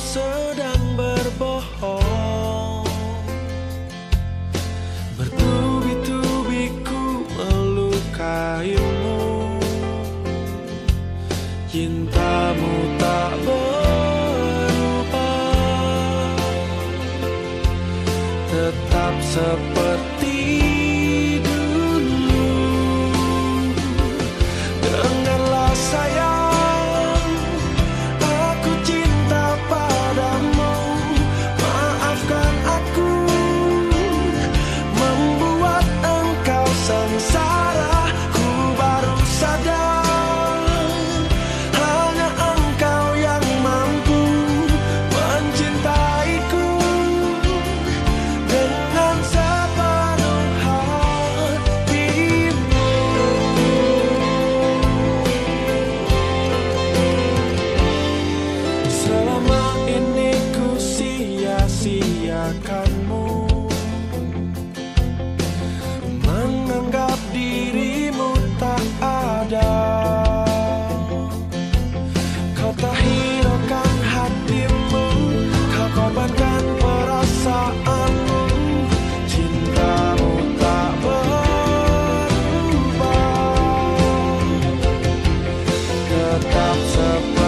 sedang berbohong. Bertubi-tubi ku melukaimu Cintamu tak berubah. Tetap seperti Selama ini ku sia-siakanmu. Menganggap dirimu tak ada. Kau tak hiraukan hatimu Kau korbankan perasaanmu. Cintamu tak berubah. Tetap seperti